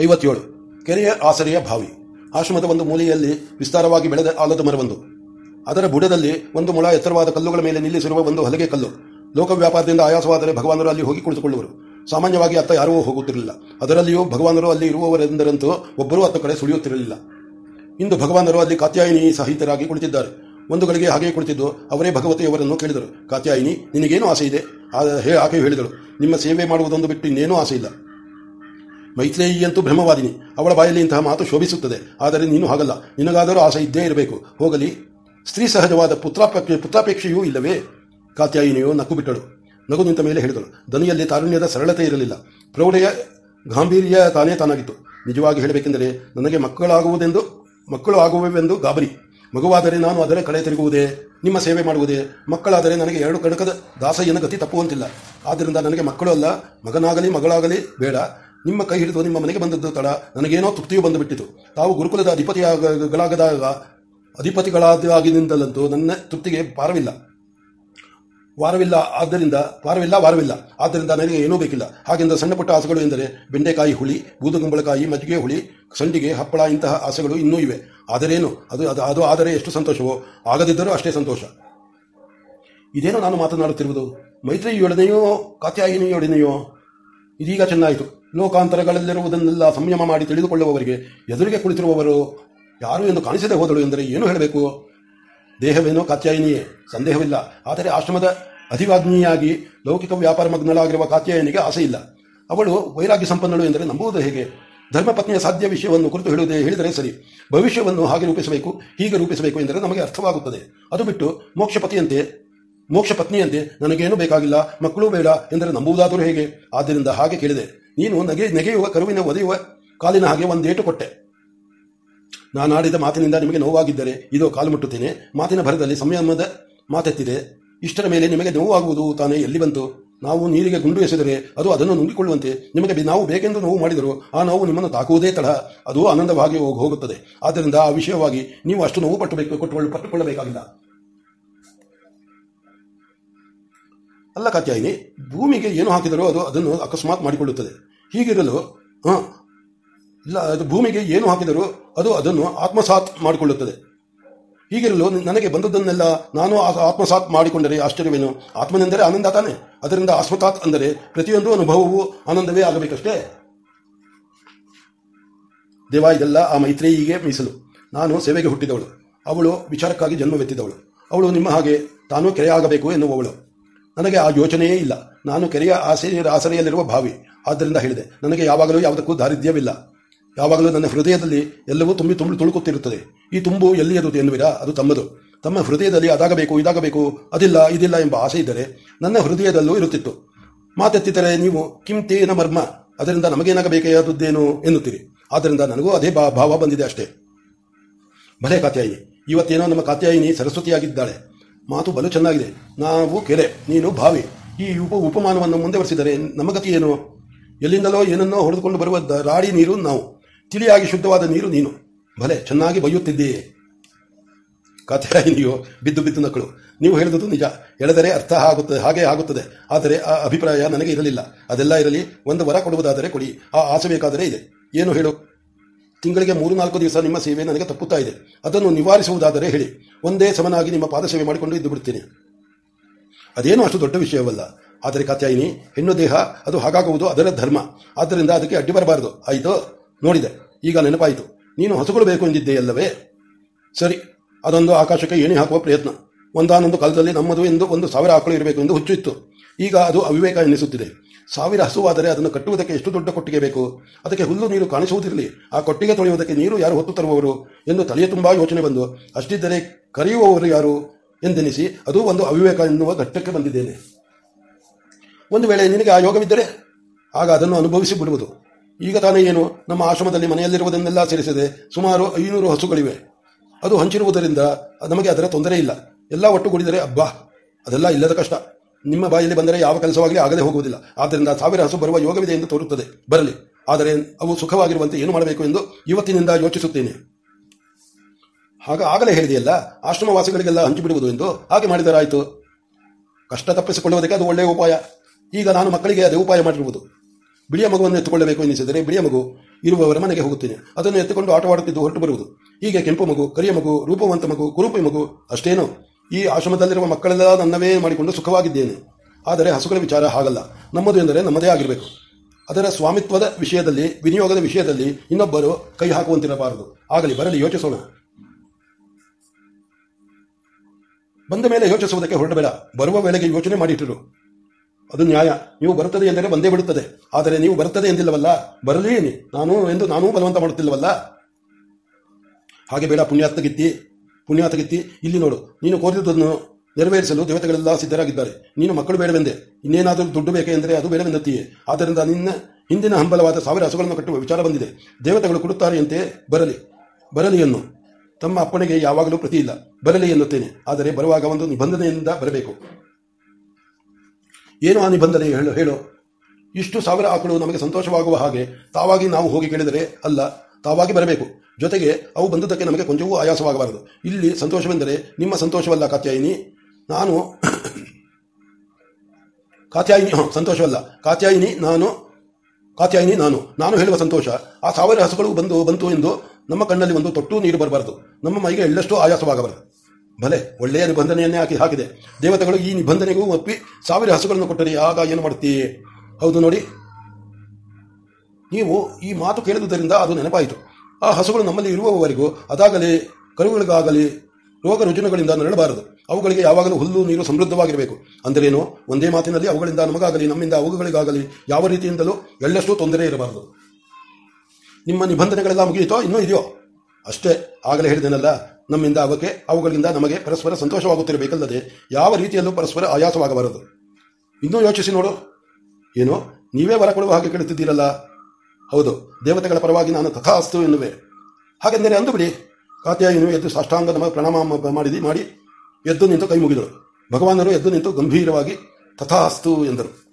ಐವತ್ತೇಳು. ಕೆರೆಯ ಆಸರೆಯ ಭಾವಿ ಆಶ್ರಮದ ಒಂದು ಮೂಲೆಯಲ್ಲಿ ವಿಸ್ತಾರವಾಗಿ ಬೆಳೆದ ಆಲದ ಮರವೊಂದು. ಅದರ ಬುಡದಲ್ಲಿ ಒಂದು ಮೊಳ ಎತ್ತರವಾದ ಕಲ್ಲುಗಳ ಮೇಲೆ ನಿಲ್ಲಿಸಿರುವ ಒಂದು ಹಲಗೆ ಕಲ್ಲು. ಲೋಕ ವ್ಯಾಪಾರದಿಂದ ಆಯಾಸವಾದರೆ ಭಗವಾನರು ಅಲ್ಲಿ ಹೋಗಿ ಕುಳಿತುಕೊಳ್ಳುವರು. ಸಾಮಾನ್ಯವಾಗಿ ಅತ್ತ ಯಾರೂ ಹೋಗುತ್ತಿರಲಿಲ್ಲ. ಅದರಲ್ಲಿಯೂ ಭಗವಾನರು ಅಲ್ಲಿ ಇರುವವರೆಂದರಂತೂ ಒಬ್ಬರೂ ಅತ್ತ ಕಡೆ ಸುಳಿಯುತ್ತಿರಲಿಲ್ಲ. ಇಂದು ಭಗವಾನರು ಅಲ್ಲಿ ಕಾತ್ಯಾಯಿನಿ ಸಹಿತರಾಗಿ ಕುಳಿತಿದ್ದಾರೆ. ಒಂದು ಗಳಿಗೆ ಹಾಗೆ ಕುಳಿತಿದ್ದು ಅವರೇ ಭಗವತಿಯವರನ್ನು ಕೇಳಿದರು. ಕಾತ್ಯಾಯಿನಿ, ನಿನಗೇನು ಆಸೆ ಇದೆ ಆಕೆ ಹೇಳಿದಳು. ನಿಮ್ಮ ಸೇವೆ ಮಾಡುವುದೊಂದು ಬಿಟ್ಟು ಇನ್ನೇನೂ ಆಸೆ ಇಲ್ಲ ಮೈತ್ರೇಯಿಯಂತೂ ಬ್ರಹ್ಮವಾದಿನಿ. ಅವಳ ಬಾಯಲ್ಲಿ ಇಂತಹ ಮಾತು ಶೋಭಿಸುತ್ತದೆ. ಆದರೆ ನೀನು ಹಾಗಲ್ಲ. ನಿನಗಾದರೂ ಆಸೆ ಇದ್ದೇ ಇರಬೇಕು. ಹೋಗಲಿ. ಸ್ತ್ರೀ ಸಹಜವಾದ ಪುತ್ರಾಪೇಕ್ಷೆ ಪುತ್ರಾಪೇಕ್ಷೆಯೂ ಇಲ್ಲವೇ? ಕಾತ್ಯಾಯಿನಿಯು ನಕ್ಕು ಬಿಟ್ಟಳು ನಗು ನಿಂತ ಮೇಲೆ ಹೇಳಿದಳು. ದನಿಯಲ್ಲಿ ತಾರುಣ್ಯದ ಸರಳತೆ ಇರಲಿಲ್ಲ. ಪ್ರೌಢೆಯ ಗಾಂಭೀರ್ಯ ತಾನೇ ತಾನಾಗಿತ್ತು. ನಿಜವಾಗಿ ಹೇಳಬೇಕೆಂದರೆ ನನಗೆ ಮಕ್ಕಳಾಗುವುದೆಂದು ಮಕ್ಕಳು ಆಗುವವೆಂದು ಗಾಬರಿ. ಮಗುವಾದರೆ ನಾನು ಅದರ ಕಡೆ ತಿರುಗುವುದೇ? ನಿಮ್ಮ ಸೇವೆ ಮಾಡುವುದೇ? ಮಕ್ಕಳಾದರೆ ನನಗೆ ಎರಡು ಕಣಕದ ದಾಸಯ್ಯನ ಗತಿ ತಪ್ಪುವಂತಿಲ್ಲ. ಆದ್ದರಿಂದ ನನಗೆ ಮಕ್ಕಳು ಅಲ್ಲ. ಮಗನಾಗಲಿ ಮಗಳಾಗಲಿ ಬೇಡ. ನಿಮ್ಮ ಕೈ ಹಿಡಿದು ನಿಮ್ಮ ಮನೆಗೆ ಬಂದದ್ದು ತಡ. ನನಗೇನೋ ತೃಪ್ತಿಯು ಬಂದು ಬಿಟ್ಟಿತು ತಾವು ಗುರುಕುಲದ ಅಧಿಪತಿಯಾಗಲಾಗದಾಗ ಅಧಿಪತಿಗಳಾದಾಗಿನಿಂದಲಂತೂ ನನ್ನ ತೃಪ್ತಿಗೆ ಪಾರವಿಲ್ಲ ವಾರವಿಲ್ಲ, ಆದ್ದರಿಂದ ವಾರವಿಲ್ಲ ವಾರವಿಲ್ಲ. ಆದ್ದರಿಂದ ನನಗೆ ಏನೂ ಬೇಕಿಲ್ಲ. ಹಾಗೆಂದ ಸಣ್ಣ ಪುಟ್ಟ ಆಸೆಗಳು ಎಂದರೆ ಬೆಂಡೆಕಾಯಿ ಹುಳಿ, ಬೂದುಗುಂಬಳಕಾಯಿ, ಮಜ್ಜಿಗೆ ಹುಳಿ, ಸಂಡಿಗೆ, ಹಪ್ಪಳ ಇಂತಹ ಆಸೆಗಳು ಇನ್ನೂ ಇವೆ. ಆದರೇನು? ಅದು ಅದು ಅದು ಆದರೆ ಎಷ್ಟು ಸಂತೋಷವೋ? ಆಗದಿದ್ದರೂ ಅಷ್ಟೇ ಸಂತೋಷ. ಇದೇನೋ ನಾನು ಮಾತನಾಡುತ್ತಿರುವುದು? ಮೈತ್ರಿಯೊಡನೆಯೋ, ಕಾತ್ಯಾಯಿನಿಯೊಡನೆಯೋ? ಇದೀಗ ಚೆನ್ನಾಯಿತು. ಲೋಕಾಂತರಗಳಲ್ಲಿರುವುದನ್ನೆಲ್ಲ ಸಂಯಮ ಮಾಡಿ ತಿಳಿದುಕೊಳ್ಳುವವರಿಗೆ ಎದುರಿಗೆ ಕುಳಿತಿರುವವರು ಯಾರು ಎಂದು ಕಾಣಿಸದೆ ಹೋದಳು ಎಂದರೆ ಏನು ಹೇಳಬೇಕು? ದೇಹವೇನೋ ಕಾತ್ಯಾಯಿನಿಯೇ, ಸಂದೇಹವಿಲ್ಲ. ಆದರೆ ಆಶ್ರಮದ ಅಧಿವಾಗ್ನಿಯಾಗಿ ಲೌಕಿಕ ವ್ಯಾಪಾರ ಮಗ್ನಳಾಗಿರುವ ಕಾತ್ಯಾಯನಿಗೆ ಆಸೆ ಇಲ್ಲ ಅವಳು ವೈರಾಗ್ಯ ಸಂಪನ್ನಳು ಎಂದರೆ ನಂಬುವುದು ಹೇಗೆ? ಧರ್ಮಪತ್ನಿಯ ಸಾಧ್ಯ ವಿಷಯವನ್ನು ಕುರಿತು ಹೇಳುವುದೇ ಹೇಳಿದರೆ ಸರಿ. ಭವಿಷ್ಯವನ್ನು ಹಾಗೆ ರೂಪಿಸಬೇಕು, ಹೀಗೆ ರೂಪಿಸಬೇಕು ಎಂದರೆ ನಮಗೆ ಅರ್ಥವಾಗುತ್ತದೆ. ಅದು ಬಿಟ್ಟು ಮೋಕ್ಷಪತಿಯಂತೆ ಮೋಕ್ಷ ಪತ್ನಿಯಂತೆ ನನಗೇನು ಬೇಕಾಗಿಲ್ಲ, ಮಕ್ಕಳು ಬೇಡ ಎಂದರೆ ನಂಬುವುದಾದರೂ ಹೇಗೆ? ಆದ್ದರಿಂದ ಹಾಗೆ ಕೇಳಿದೆ. ನೀನು ನಗೆ, ನೆಗೆಯುವ, ಕರುವಿನ ಒದೆಯುವ ಕಾಲಿನ ಹಾಗೆ ಒಂದೇಟು ಕೊಟ್ಟೆ. ನಾನಾಡಿದ ಮಾತಿನಿಂದ ನಿಮಗೆ ನೋವಾಗಿದ್ದರೆ ಇದು ಕಾಲು ಮುಟ್ಟುತ್ತೇನೆ. ಮಾತಿನ ಭರದಲ್ಲಿ ಸಂಯಮದ ಮಾತೆತ್ತಿದೆ. ಇಷ್ಟರ ಮೇಲೆ ನಿಮಗೆ ನೋವಾಗುವುದು ತಾನೇ ಎಲ್ಲಿ ಬಂತು? ನಾವು ನೀರಿಗೆ ಗುಂಡು ಎಸೆದರೆ ಅದು ಅದನ್ನು ನುಂಗಿಕೊಳ್ಳುವಂತೆ. ನಿಮಗೆ ನಾವು ಬೇಕೆಂದು ನೋವು ಮಾಡಿದರೂ ಆ ನೋವು ನಿಮ್ಮನ್ನು ತಾಕುವುದೇ ತಡ. ಅದು ಆನಂದವಾಗಿ ಹೋಗ್- ಹೋಗುತ್ತದೆ. ಆದ್ದರಿಂದ ಆ ವಿಷಯವಾಗಿ ನೀವು ಅಷ್ಟು ನೋವು ಪಟ್ಟಬೇಕು, ಕೊಟ್ಟುಕೊಳ್ಳ, ಪಟ್ಟುಕೊಳ್ಳಬೇಕಾಗಿಲ್ಲ. ಅಲ್ಲ ಕಾತ್ಯಾಯಿನಿ, ಭೂಮಿಗೆ ಏನು ಹಾಕಿದರೂ ಅದು ಅದನ್ನು ಅಕಸ್ಮಾತ್ ಮಾಡಿಕೊಳ್ಳುತ್ತದೆ. ಹೀಗಿರಲು, ಹಾಂ, ಇಲ್ಲ, ಅದು ಭೂಮಿಗೆ ಏನು ಹಾಕಿದರೂ ಅದು ಅದನ್ನು ಆತ್ಮಸಾತ್ ಮಾಡಿಕೊಳ್ಳುತ್ತದೆ. ಹೀಗಿರಲು ನನಗೆ ಬಂದದ್ದನ್ನೆಲ್ಲ ನಾನು ಆತ್ಮಸಾತ್ ಮಾಡಿಕೊಂಡರೆ ಆಶ್ಚರ್ಯವೇನು? ಆತ್ಮನೆಂದರೆ ಆನಂದ ತಾನೆ. ಅದರಿಂದ ಆಸ್ಮತಾತ್ ಅಂದರೆ ಪ್ರತಿಯೊಂದು ಅನುಭವವೂ ಆನಂದವೇ ಆಗಬೇಕಷ್ಟೇ. ದೇವ, ಇದೆಲ್ಲ ಆ ಮೈತ್ರೇಯಿಗೆ ಮೀಸಲು. ನಾನು ಸೇವೆಗೆ ಹುಟ್ಟಿದವಳು. ಅವಳು ವಿಚಾರಕ್ಕಾಗಿ ಜನ್ಮವೆತ್ತಿದವಳು. ಅವಳು ನಿಮ್ಮ ಹಾಗೆ ತಾನೂ ಕೆರೆಯಾಗಬೇಕು ಎನ್ನುವವಳು. ನನಗೆ ಆ ಯೋಚನೆಯೇ ಇಲ್ಲ. ನಾನು ಕೆರೆಯ ಆಸೆ ಆಸರೆಯಲ್ಲಿರುವ ಭಾವಿ. ಆದ್ದರಿಂದ ಹೇಳಿದೆ, ನನಗೆ ಯಾವಾಗಲೂ ಯಾವುದಕ್ಕೂ ದಾರಿದ್ರ್ಯವಿಲ್ಲ. ಯಾವಾಗಲೂ ನನ್ನ ಹೃದಯದಲ್ಲಿ ಎಲ್ಲವೂ ತುಂಬಿ ತುಂಬಿ ತುಳುಕುತ್ತಿರುತ್ತದೆ. ಈ ತುಂಬು ಎಲ್ಲಿಯದು ಎನ್ನುವಿರಾ? ಅದು ತಮ್ಮದು. ತಮ್ಮ ಹೃದಯದಲ್ಲಿ ಅದಾಗಬೇಕು, ಇದಾಗಬೇಕು, ಅದಿಲ್ಲ, ಇದಿಲ್ಲ ಎಂಬ ಆಸೆ ಇದ್ದರೆ ನನ್ನ ಹೃದಯದಲ್ಲೂ ಇರುತ್ತಿತ್ತು. ಮಾತೆತ್ತಿದರೆ ನೀವು ಕಿಂ ತೇನ ಮರ್ಮ. ಅದರಿಂದ ನಮಗೇನಾಗಬೇಕಾದದ್ದೇನು ಎನ್ನುತ್ತೀರಿ. ಆದ್ದರಿಂದ ನನಗೂ ಅದೇ ಭಾವ ಬಂದಿದೆ ಅಷ್ಟೇ. ಭಲೆ ಕಾತ್ಯಾಯಿನಿ. ಇವತ್ತೇನೋ ನಮ್ಮ ಕಾತ್ಯಾಯಿನಿ ಸರಸ್ವತಿಯಾಗಿದ್ದಾಳೆ. ಮಾತು ಬಲು ಚೆನ್ನಾಗಿದೆ. ನಾವು ಕೆರೆ, ನೀನು ಭಾವಿ ಈ ಉಪ ಉಪಮಾನವನ್ನು ಮುಂದೆ ನಮ್ಮ ನಮಗತಿ ಏನು? ಎಲ್ಲಿಂದಲೋ ಏನನ್ನೋ ಹೊಡೆದುಕೊಂಡು ಬರುವ ರಾಡಿ ನೀರು ನಾವು. ತಿಳಿಯಾಗಿ ಶುದ್ಧವಾದ ನೀರು ನೀನು. ಭಲೆ, ಚೆನ್ನಾಗಿ ಬಯ್ಯುತ್ತಿದ್ದೀಯೇ ಕಥೆ ನೀವು ಬಿದ್ದು ಬಿದ್ದು ನಕ್ಕಳು ನೀವು ಹೇಳಿದುದು ನಿಜ. ಎಳೆದರೆ ಅರ್ಥ ಆಗುತ್ತದೆ ಹಾಗೆ ಆಗುತ್ತದೆ. ಆದರೆ ಆ ಅಭಿಪ್ರಾಯ ನನಗೆ ಇರಲಿಲ್ಲ. ಅದೆಲ್ಲ ಇರಲಿ. ಒಂದು ವರ ಕೊಡುವುದಾದರೆ ಕೊಡಿ. ಆ ಆಸೆ ಬೇಕಾದರೆ ಇದೆ. ಏನು ಹೇಳು? ತಿಂಗಳಿಗೆ ಮೂರು ನಾಲ್ಕು ದಿವಸ ನಿಮ್ಮ ಸೇವೆ ನನಗೆ ತಪ್ಪುತ್ತಾ ಇದೆ. ಅದನ್ನು ನಿವಾರಿಸುವುದಾದರೆ ಹೇಳಿ. ಒಂದೇ ಸಮನಾಗಿ ನಿಮ್ಮ ಪಾದ ಸೇವೆ ಮಾಡಿಕೊಂಡು ಇದ್ದು ಬಿಡ್ತೀನಿ ಅದೇನು ಅಷ್ಟು ದೊಡ್ಡ ವಿಷಯವಲ್ಲ. ಆದರೆ ಕಾತ್ಯಾಯಿನಿ, ಹೆಣ್ಣು ದೇಹ, ಅದು ಹಾಗಾಗುವುದು ಅದರ ಧರ್ಮ. ಆದ್ದರಿಂದ ಅದಕ್ಕೆ ಅಡ್ಡಿ ಬರಬಾರದು. ಆಯಿತು? ನೋಡಿದೆ. ಈಗ ನೆನಪಾಯಿತು. ನೀನು ಹಸುಗಳು ಬೇಕು ಎಂದಿದ್ದೆಯಲ್ಲವೇ ಸರಿ. ಅದೊಂದು ಆಕಾಶಕ್ಕೆ ಏಣಿ ಹಾಕುವ ಪ್ರಯತ್ನ. ಒಂದಾನೊಂದು ಕಾಲದಲ್ಲಿ ನಮ್ಮದು ಎಂದು ಒಂದು ಸಾವಿರ ಆಕಳು ಇರಬೇಕು ಎಂದು ಹುಚ್ಚು ಇತ್ತು. ಈಗ ಅದು ಅವಿವೇಕ ಎನ್ನಿಸುತ್ತಿದೆ. ಸಾವಿರ ಹಸುವಾದರೆ ಅದನ್ನು ಕಟ್ಟುವುದಕ್ಕೆ ಎಷ್ಟು ದೊಡ್ಡ ಕೊಟ್ಟಿಗೆ ಬೇಕು? ಅದಕ್ಕೆ ಹುಲ್ಲು ನೀರು ಕಾಣಿಸುವುದಿರಲಿ. ಆ ಕೊಟ್ಟಿಗೆ ತೊಳೆಯುವುದಕ್ಕೆ ನೀರು ಯಾರು ಹೊತ್ತು ತರುವವರು? ಎಂದು ತಲೆಯ ತುಂಬಾ ಯೋಚನೆ ಬಂದು, ಅಷ್ಟಿದ್ದರೆ ಕರೆಯುವವರು ಯಾರು? ಎಂದೆನಿಸಿ, ಅದು ಒಂದು ಅವಿವೇಕ ಎನ್ನುವ ಘಟ್ಟಕ್ಕೆ ಬಂದಿದ್ದೇನೆ. ಒಂದು ವೇಳೆ ನಿನಗೆ ಆ ಯೋಗವಿದ್ದರೆ, ಆಗ ಅದನ್ನು ಅನುಭವಿಸಿ ಬಿಡುವುದು. ಈಗ ತಾನೇ ಏನು? ನಮ್ಮ ಆಶ್ರಮದಲ್ಲಿ ಮನೆಯಲ್ಲಿರುವುದನ್ನೆಲ್ಲ ಸೇರಿಸದೆ ಸುಮಾರು ಐನೂರು ಹಸುಗಳಿವೆ. ಅದು ಹಂಚಿರುವುದರಿಂದ ನಮಗೆ ಅದರ ತೊಂದರೆ ಇಲ್ಲ. ಎಲ್ಲ ಒಟ್ಟುಗೂಡಿದರೆ, ಅಬ್ಬಾ, ಅದೆಲ್ಲ ಇಲ್ಲದ ಕಷ್ಟ. ನಿಮ್ಮ ಬಾಯಲ್ಲಿ ಬಂದರೆ ಯಾವ ಕೆಲಸವಾಗಲಿ ಆಗದೆ ಹೋಗುವುದಿಲ್ಲ. ಆದ್ದರಿಂದ ಸಾವಿರ ಹಸು ಬರುವ ಯೋಗವಿದೆ ಎಂದು ತೋರುತ್ತದೆ. ಬರಲಿ. ಆದರೆ ಅವು ಸುಖವಾಗಿರುವಂತೆ ಏನು ಮಾಡಬೇಕು ಎಂದು ಇವತ್ತಿನಿಂದ ಯೋಚಿಸುತ್ತೇನೆ. ಆಗ ಆಗಲೇ ಹೇಳಿದೆಯಲ್ಲ, ಆಶ್ರಮವಾಸಿಗಳಿಗೆಲ್ಲ ಹಂಚಿಬಿಡುವುದು ಎಂದು ಹಾಗೆ ಮಾಡಿದರಾಯಿತು. ಕಷ್ಟ ತಪ್ಪಿಸಿಕೊಳ್ಳುವುದಕ್ಕೆ ಅದು ಒಳ್ಳೆಯ ಉಪಾಯ. ಈಗ ನಾನು ಮಕ್ಕಳಿಗೆ ಅದೇ ಉಪಾಯ ಮಾಡಿರುವುದು. ಬಿಳಿಯ ಮಗುವನ್ನು ಎತ್ತುಕೊಳ್ಳಬೇಕು ಎನಿಸಿದರೆ ಬಿಳಿಯ ಮಗು ಇರುವವರ ಮನೆಗೆ ಹೋಗುತ್ತೇನೆ. ಅದನ್ನು ಎತ್ತುಕೊಂಡು ಆಟವಾಡುತ್ತಿದ್ದು ಹೊರಟು ಬರುವುದು. ಹೀಗೆ ಕೆಂಪು ಮಗು, ಕರಿಯ ಮಗು, ರೂಪವಂತ ಮಗು, ಕುರುಪಿ ಮಗು ಅಷ್ಟೇನು. ಈ ಆಶ್ರಮದಲ್ಲಿರುವ ಮಕ್ಕಳೆಲ್ಲ ನನ್ನವೇ ಮಾಡಿಕೊಂಡು ಸುಖವಾಗಿದ್ದೇನೆ. ಆದರೆ ಹಸುಗಳ ವಿಚಾರ ಹಾಗಲ್ಲ. ನಮ್ಮದು ಎಂದರೆ ನಮ್ಮದೇ ಆಗಿರಬೇಕು. ಅದರ ಸ್ವಾಮಿತ್ವದ ವಿಷಯದಲ್ಲಿ, ವಿನಿಯೋಗದ ವಿಷಯದಲ್ಲಿ ಇನ್ನೊಬ್ಬರು ಕೈ ಹಾಕುವಂತಿರಬಾರದು. ಆಗಲಿ, ಬರಲಿ, ಯೋಚಿಸೋಣ. ಬಂದ ಮೇಲೆ ಯೋಚಿಸುವುದಕ್ಕೆ ಹೊರಡಬೇಡ ಬರುವ ವೇಳೆಗೆ ಯೋಚನೆ ಮಾಡಿಟ್ಟಿರು. ಅದು ನ್ಯಾಯ. ನೀವು ಬರುತ್ತದೆ ಎಂದರೆ ಬಂದೇ ಬಿಡುತ್ತದೆ. ಆದರೆ ನೀವು ಬರುತ್ತದೆ ಎಂದಿಲ್ಲವಲ್ಲ? ಬರಲಿ. ನಾನು ಎಂದು ನಾನೂ ಬಲವಂತ ಮಾಡುತ್ತಿಲ್ಲವಲ್ಲ? ಹಾಗೆ ಬೇಡ, ಪುಣ್ಯಾತ್ಮಗಿತ್ತಿ. ಪುಣ್ಯಾತಗಿತ್ತಿ ಇಲ್ಲಿ ನೋಡು, ನೀನು ಕೋರಿದುದನ್ನು ನೆರವೇರಿಸಲು ದೇವತೆಗಳೆಲ್ಲ ಸಿದ್ಧರಾಗಿದ್ದಾರೆ. ನೀನು ಮಕ್ಕಳು ಬೇಡವೆಂದೆ, ಇನ್ನೇನಾದರೂ ದುಡ್ಡು ಬೇಕೆ ಎಂದರೆ ಅದು ಬೇಡವೆಂದತ್ತೀಯೇ. ಆದ್ದರಿಂದ ನಿನ್ನ ಹಿಂದಿನ ಹಂಬಲವಾದ ಸಾವಿರ ಹಸುಗಳನ್ನು ಕಟ್ಟುವ ವಿಚಾರ ಬಂದಿದೆ. ದೇವತೆಗಳು ಕೊಡುತ್ತಾರೆಯಂತೆ ಬರಲಿ ಬರಲಿ ಎನ್ನು. ತಮ್ಮ ಅಪ್ಪಣೆಗೆ ಯಾವಾಗಲೂ ಪ್ರತಿ ಇಲ್ಲ ಬರಲಿ ಎನ್ನುತ್ತೇನೆ. ಆದರೆ ಬರುವಾಗ ಒಂದು ನಿಬಂಧನೆಯಿಂದ ಬರಬೇಕು. ಏನು ಆ ನಿಬಂಧನೆ ಹೇಳು ಹೇಳು. ಇಷ್ಟು ಸಾವಿರ ಆಕಳು ನಮಗೆ ಸಂತೋಷವಾಗುವ ಹಾಗೆ ತಾವಾಗಿ ನಾವು ಹೋಗಿ ಕೇಳಿದರೆ ಅಲ್ಲ ತಾವಾಗಿ ಬರಬೇಕು. ಜೊತೆಗೆ ಅವು ಬಂದುದಕ್ಕೆ ನಮಗೆ ಕೊಂಚವೂ ಆಯಾಸವಾಗಬಾರದು. ಇಲ್ಲಿ ಸಂತೋಷವೆಂದರೆ ನಿಮ್ಮ ಸಂತೋಷವಲ್ಲ ಕಾತ್ಯಾಯಿನಿ. ನಾನು ಕಾತ್ಯಾಯಿನಿ ಸಂತೋಷವಲ್ಲ. ಕಾತ್ಯಾಯಿನಿ ನಾನು ಕಾತ್ಯಾಯಿನಿ ನಾನು. ನಾನು ಹೇಳುವ ಸಂತೋಷ, ಆ ಸಾವಿರ ಹಸುಗಳು ಬಂದು ಬಂತು ಎಂದು ನಮ್ಮ ಕಣ್ಣಲ್ಲಿ ಒಂದು ತೊಟ್ಟು ನೀರು ಬರಬಾರದು. ನಮ್ಮ ಮೈಗೆ ಎಳ್ಳಷ್ಟು ಆಯಾಸವಾಗಬಾರದು. ಭಲೆ, ಒಳ್ಳೆಯ ನಿಬಂಧನೆಯನ್ನೇ ಹಾಕಿ ಹಾಕಿದೆ. ದೇವತೆಗಳು ಈ ನಿಬಂಧನೆಗೂ ಒಪ್ಪಿ ಸಾವಿರ ಹಸುಗಳನ್ನು ಕೊಟ್ಟರೆ ಆಗ ಏನು ಮಾಡುತ್ತೀಯೇ? ಹೌದು ನೋಡಿ ನೀವು ಈ ಮಾತು ಕೇಳಿದುದರಿಂದ ಅದು ನೆನಪಾಯಿತು. ಆ ಹಸುಗಳು ನಮ್ಮಲ್ಲಿ ಇರುವವರೆಗೂ ಅದಾಗಲಿ, ಕರುಗಳಿಗಾಗಲಿ ರೋಗ ರುಜಿನಗಳಿಂದ ನರಳಬಾರದು. ಅವುಗಳಿಗೆ ಯಾವಾಗಲೂ ಹುಲ್ಲು, ನೀರು ಸಮೃದ್ಧವಾಗಿರಬೇಕು. ಅಂದರೇನು? ಒಂದೇ ಮಾತಿನಲ್ಲಿ ಅವುಗಳಿಂದ ನಮಗಾಗಲಿ, ನಮ್ಮಿಂದ ಅವುಗಳಿಗಾಗಲಿ ಯಾವ ರೀತಿಯಿಂದಲೂ ಎಳ್ಳಷ್ಟು ತೊಂದರೆ ಇರಬಾರದು. ನಿಮ್ಮ ನಿಬಂಧನೆಗಳೆಲ್ಲ ಮುಗಿಯಿತೋ ಇನ್ನೂ ಇದೆಯೋ? ಅಷ್ಟೇ, ಆಗಲೇ ಹೇಳಿದೆನಲ್ಲ, ನಮ್ಮಿಂದ ಅವಕ್ಕೆ, ಅವುಗಳಿಂದ ನಮಗೆ ಪರಸ್ಪರ ಸಂತೋಷವಾಗುತ್ತಿರಬೇಕಲ್ಲದೆ ಯಾವ ರೀತಿಯಲ್ಲೂ ಪರಸ್ಪರ ಆಯಾಸವಾಗಬಾರದು. ಇನ್ನೂ ಯೋಚಿಸಿ ನೋಡು. ಏನು? ನೀವೇ ಕೊಡುವ ಹಾಗೆ ಕೇಳುತ್ತಿದ್ದೀರಲ್ಲ. ಹೌದು, ದೇವತೆಗಳ ಪರವಾಗಿ ನಾನು ತಥಾಸ್ತು ಎನ್ನುವೆ. ಹಾಗೆಂದರೆ ಅಂದು ಬಿಡಿ, ಕಾತ್ಯಾಯಿನು ಎದ್ದು ಸಾಷ್ಟಾಂಗ ನಮ ಪ್ರಣಾಮ ಮಾಡಿದಿ ಮಾಡಿ ಎದ್ದು ನಿಂತು ಕೈ ಮುಗಿದಳು. ಭಗವಾನರು ಎದ್ದು ನಿಂತು ಗಂಭೀರವಾಗಿ ತಥಾಸ್ತು ಎಂದರು.